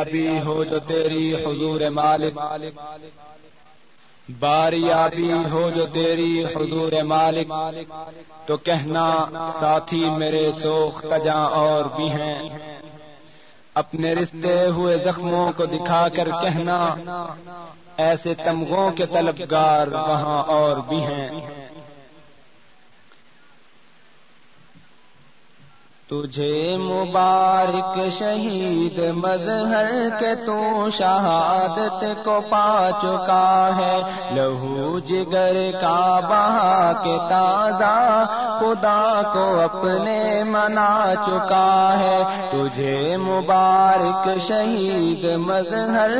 آبی ہو جو تیری حضور مالک۔ باری آبی ہو جو تیری حضور مالک۔ تو کہنا، ساتھی میرے سوخ تجاں اور بھی ہیں۔ اپنے رشتے ہوئے زخموں کو دکھا کر کہنا، ایسے تمغوں کے طلبگار وہاں اور بھی ہیں۔ تجھے مبارک شہید مظہر کے تو شہادت کو پا چکا ہے لہو جگر کا بہا کے تازہ خدا کو اپنے منا چکا ہے۔ تجھے مبارک شہید مظہر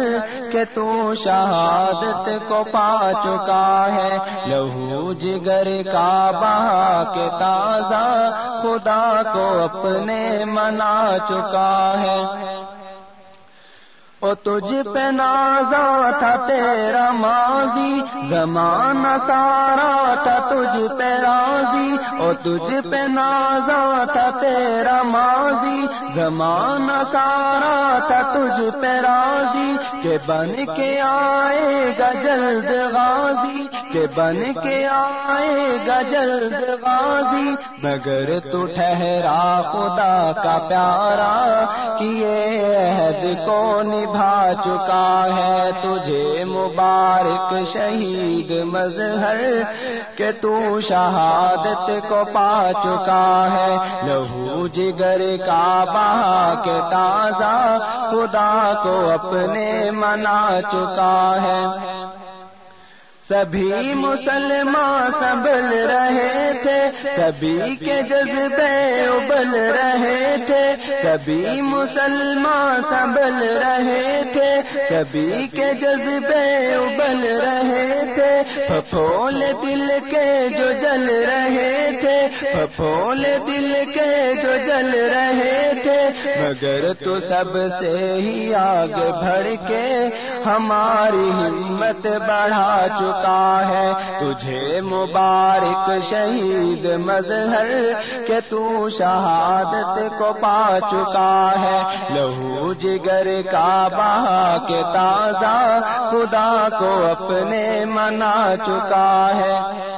کے تو شہادت کو پا چکا ہے۔ لہو جگر کا بہا کے تازہ خدا کو اپنے منا چکا ہے۔ او تجھ پہ نازا تھا تیرا ماضی، زمانہ سارا تھا تجھ پہ راضی۔ او تجھ پہ نازا تھا تیرا ماضی، زمانہ سارا تھا تجھ پہ راضی۔ کہ بن کے آئے گا جلد غازی کہ بن کے آئے گا جلد غازی مگر تو ٹھہرا خدا کا پیارا کیے عہد کو نبھا چکا ہے تجھے مبارک شہید مظہر، کہ تو شہادت کو پا چکا ہے۔ لہو جگر کا بہا کے تازہ، خدا کو اپنے منا چکا ہے۔ سبھی مسلمان سنبھل رہے تھے سبھی کے جذبے ابل رہے تھے سبھی مسلمان سنبھل رہے تھے سبھی کے جذبے ابل رہے تھے پھول دل کے جو جل رہے تھے پھول دل کے جو جل رہے تھے مگر تو سب سے ہی آگ بڑھ کے ہماری ہمت بڑھا چکا چکا ہے۔ تجھے مبارک شہید مظہر کہ تو شہادت کو پا چکا ہے۔ لہو جگر کا بہا کے تازہ خدا کو اپنے منا چکا ہے۔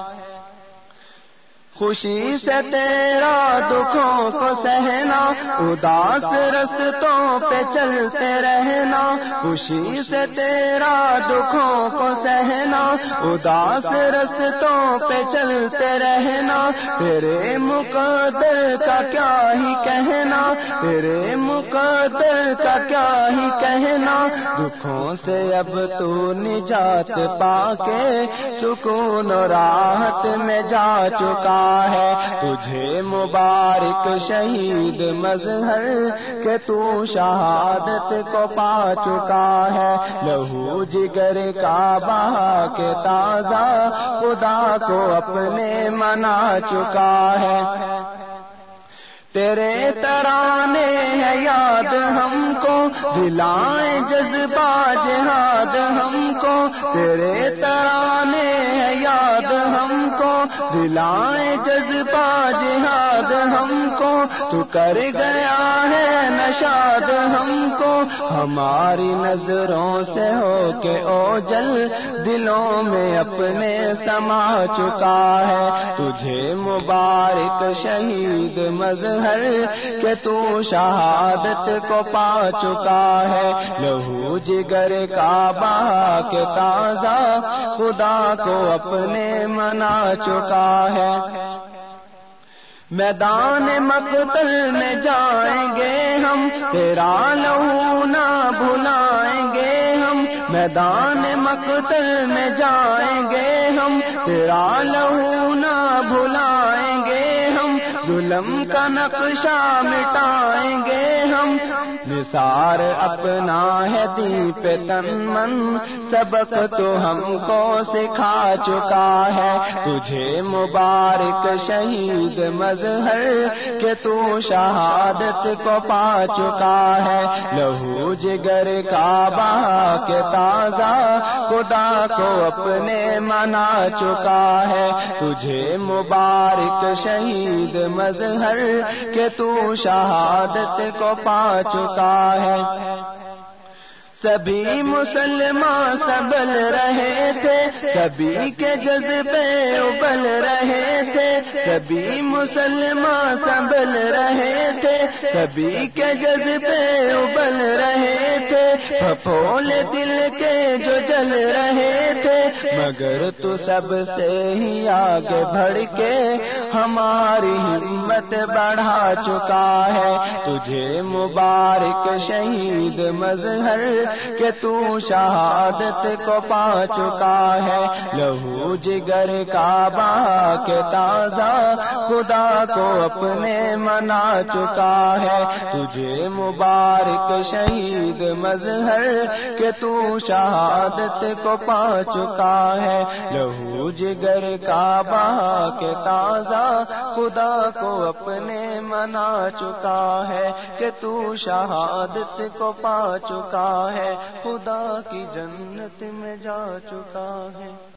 خوشی سے تیرا دکھوں کو سہنا، اداس رستوں پہ چلتے رہنا۔ خوشی سے تیرا دکھوں کو سہنا، اداس رستوں پہ چلتے رہنا۔ تیرے مقدر کا کیا ہی کہنا، تیرے مقدر کا کیا ہی کہنا۔ دکھوں سے اب تو نجات پا کے سکون راحت میں جا چکا ہے۔ تجھے مبارک شہید مظہر کہ تو شہادت کو پا چکا ہے۔ لہو جگر کا بہا کے تازہ خدا کو اپنے منا چکا ہے۔ تیرے ترانے ہیں یاد ہم کو، دلائیں جذبہ جہاد ہم کو۔ تیرے ترانے ہیں یاد ہم کو دلائیں جذبہ جہاد ہم کو، تو کر گیا ہے نشاد ہم کو۔ ہماری نظروں سے ہو کے او جل دلوں میں اپنے سما چکا ہے۔ تجھے مبارک شہید مظہر کہ تو شہادت کو پا چکا ہے۔ لہو جگر کا بہا کے تازہ خدا کو اپنے منا چکا ہے۔ میدان مقتل میں جائیں گے ہم، تیرا لہو نہ بھلائیں گے ہم۔ میدان مقتل میں جائیں گے ہم، تیرا لہو نہ بھلائیں گے ہم۔ ظلم کا نقشہ مٹائیں گے ہم۔ نثار اپنا ہے دیپ تن من، سبق تو ہم کو سکھا چکا ہے۔ تجھے مبارک شہید مظہر کہ تو شہادت کو پا چکا ہے۔ لہو جگر کا بہا کے تازہ خدا کو اپنے منا چکا ہے۔ تجھے مبارک شہید مظہر کہ تو شہادت کو پا چکا ہے۔ سبھی مسلمان سبل رہے تھے۔ سبھی کے جذبے ابل رہے تھے۔ سبھی مسلمان سبل رہے تھے سبھی کے جذبے ابل رہے تھے۔ پھول دل کے جو جل رہے تھے۔ مگر تو سب سے ہی آگے بڑھ کے ہماری ہمت بڑھا چکا ہے۔ تجھے مبارک شہید مظہر کہ تو شہادت کو پا چکا ہے۔ لہو جگر کا بہا کے تازہ خدا کو اپنے منا چکا ہے۔ تجھے مبارک شہید مظہر کہ تو شہادت کو پا چکا ہے۔ لہو جگر کا بہا کے تازہ خدا کو اپنے منا چکا ہے کہ تو شہادت کو پا چکا ہے۔ خدا کی جنت میں جا چکا ہے۔